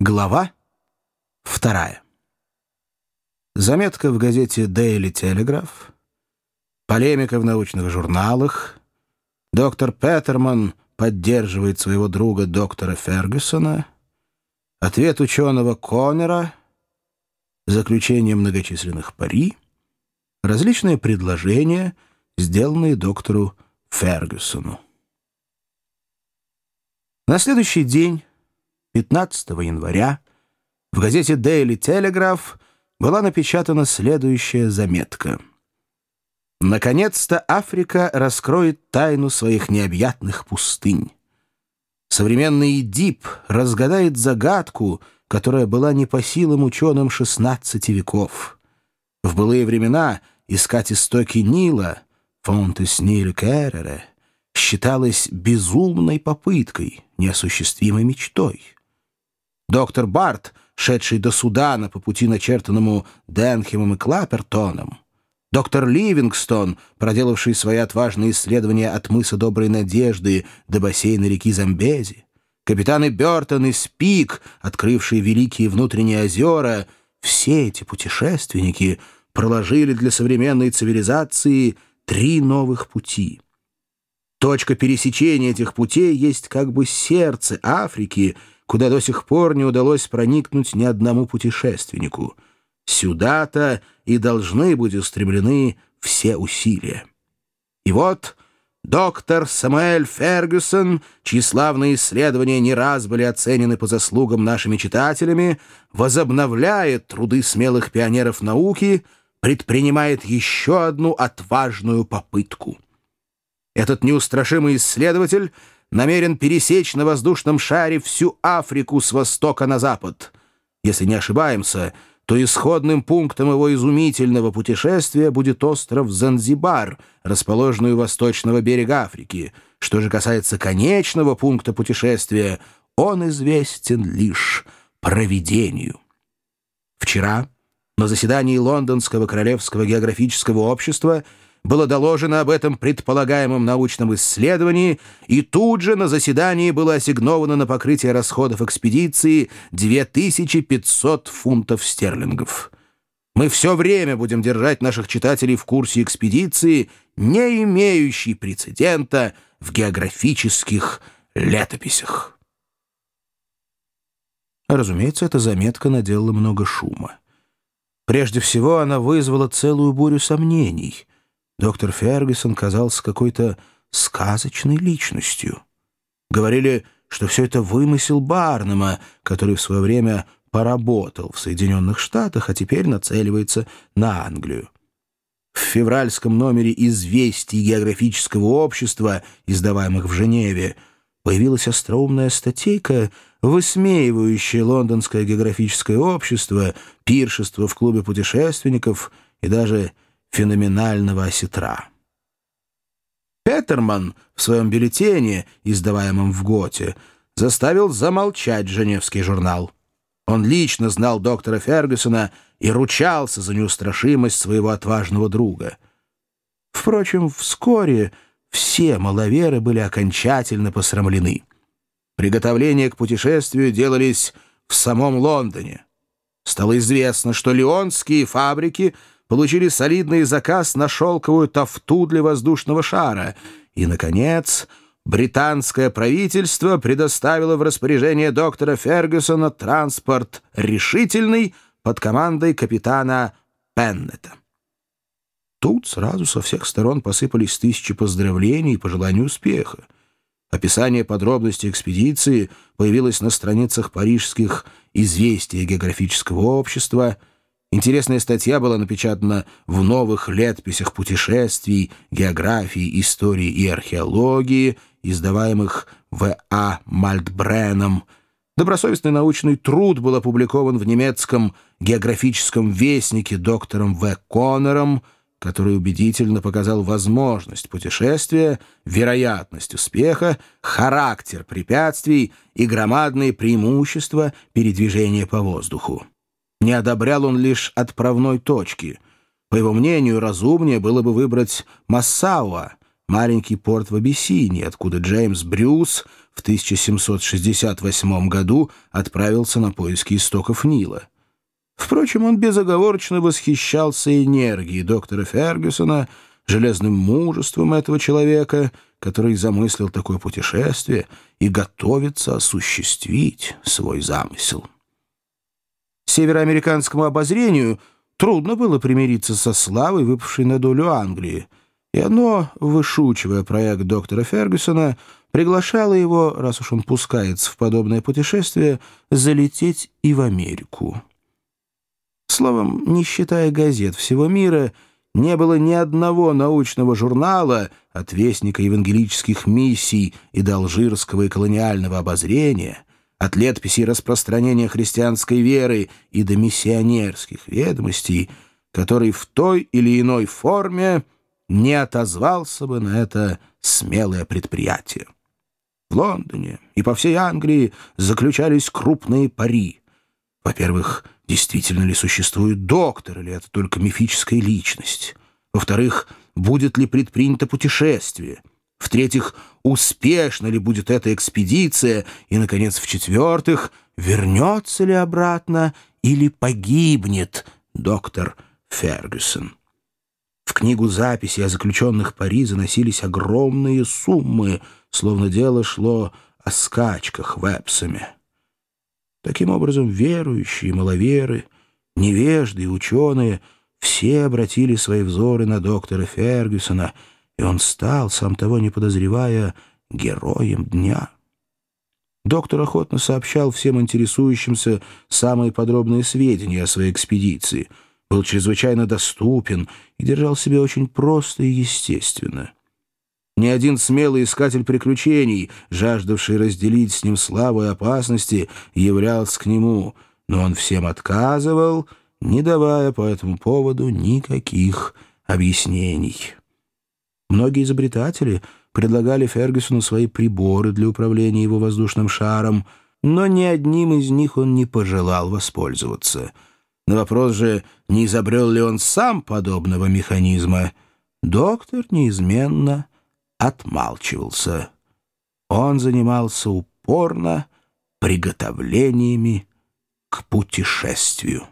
Глава вторая. Заметка в газете Daily Telegraph, полемика в научных журналах, доктор Петерман поддерживает своего друга доктора Фергюсона, ответ ученого Коннера, заключение многочисленных пари, различные предложения, сделанные доктору Фергюсону. На следующий день 15 января в газете Daily Telegraph была напечатана следующая заметка. Наконец-то Африка раскроет тайну своих необъятных пустынь. Современный Дип разгадает загадку, которая была не по силам ученым XVI веков. В былые времена искать истоки Нила, фонтес Ниль считалось безумной попыткой, неосуществимой мечтой. Доктор Барт, шедший до Судана по пути, начертанному Денхемом и Клапертоном, доктор Ливингстон, проделавший свои отважные исследования от мыса Доброй Надежды до бассейна реки Замбези, капитаны Бертон и Спик, открывшие великие внутренние озера, все эти путешественники проложили для современной цивилизации три новых пути. Точка пересечения этих путей есть как бы сердце Африки — куда до сих пор не удалось проникнуть ни одному путешественнику. Сюда-то и должны быть устремлены все усилия. И вот доктор Самуэль Фергюсон, чьи славные исследования не раз были оценены по заслугам нашими читателями, возобновляет труды смелых пионеров науки, предпринимает еще одну отважную попытку. Этот неустрашимый исследователь — намерен пересечь на воздушном шаре всю Африку с востока на запад. Если не ошибаемся, то исходным пунктом его изумительного путешествия будет остров Занзибар, расположенный у восточного берега Африки. Что же касается конечного пункта путешествия, он известен лишь провидению. Вчера на заседании Лондонского Королевского географического общества было доложено об этом предполагаемом научном исследовании, и тут же на заседании было ассигновано на покрытие расходов экспедиции 2500 фунтов стерлингов. Мы все время будем держать наших читателей в курсе экспедиции, не имеющей прецедента в географических летописях. Разумеется, эта заметка наделала много шума. Прежде всего, она вызвала целую бурю сомнений — Доктор Фергюсон казался какой-то сказочной личностью. Говорили, что все это вымысел Барнема, который в свое время поработал в Соединенных Штатах, а теперь нацеливается на Англию. В февральском номере «Известий географического общества», издаваемых в Женеве, появилась остроумная статейка, высмеивающая лондонское географическое общество, пиршество в клубе путешественников и даже феноменального осетра. Петерман в своем бюллетене, издаваемом в Готе, заставил замолчать Женевский журнал. Он лично знал доктора Фергюсона и ручался за неустрашимость своего отважного друга. Впрочем, вскоре все маловеры были окончательно посрамлены. Приготовления к путешествию делались в самом Лондоне. Стало известно, что леонские фабрики — получили солидный заказ на шелковую тафту для воздушного шара. И, наконец, британское правительство предоставило в распоряжение доктора Фергюсона транспорт «Решительный» под командой капитана Пеннета. Тут сразу со всех сторон посыпались тысячи поздравлений и пожеланий успеха. Описание подробностей экспедиции появилось на страницах парижских «Известия географического общества», Интересная статья была напечатана в новых летописях путешествий, географии, истории и археологии, издаваемых В.А. Мальтбреном. Добросовестный научный труд был опубликован в немецком географическом вестнике доктором В. Коннором, который убедительно показал возможность путешествия, вероятность успеха, характер препятствий и громадные преимущества передвижения по воздуху. Не одобрял он лишь отправной точки. По его мнению, разумнее было бы выбрать Массауа, маленький порт в Абиссинии, откуда Джеймс Брюс в 1768 году отправился на поиски истоков Нила. Впрочем, он безоговорочно восхищался энергией доктора Фергюсона, железным мужеством этого человека, который замыслил такое путешествие и готовится осуществить свой замысел. Североамериканскому обозрению трудно было примириться со славой, выпавшей на долю Англии, и оно, вышучивая проект доктора Фергюсона, приглашало его, раз уж он пускается в подобное путешествие, залететь и в Америку. Словом, не считая газет всего мира, не было ни одного научного журнала от Вестника евангелических миссий и до и колониального обозрения, от летописей распространения христианской веры и до миссионерских ведомостей, который в той или иной форме не отозвался бы на это смелое предприятие. В Лондоне и по всей Англии заключались крупные пари. Во-первых, действительно ли существует доктор, или это только мифическая личность? Во-вторых, будет ли предпринято путешествие? В-третьих, успешна ли будет эта экспедиция? И, наконец, в-четвертых, вернется ли обратно или погибнет доктор Фергюсон? В книгу записи о заключенных пари заносились огромные суммы, словно дело шло о скачках в. Таким образом, верующие, маловеры, невежды и ученые все обратили свои взоры на доктора Фергюсона, и он стал, сам того не подозревая, героем дня. Доктор охотно сообщал всем интересующимся самые подробные сведения о своей экспедиции, был чрезвычайно доступен и держал себя очень просто и естественно. Ни один смелый искатель приключений, жаждавший разделить с ним славу и опасности, являлся к нему, но он всем отказывал, не давая по этому поводу никаких объяснений. Многие изобретатели предлагали Фергюсону свои приборы для управления его воздушным шаром, но ни одним из них он не пожелал воспользоваться. На вопрос же, не изобрел ли он сам подобного механизма, доктор неизменно отмалчивался. Он занимался упорно приготовлениями к путешествию.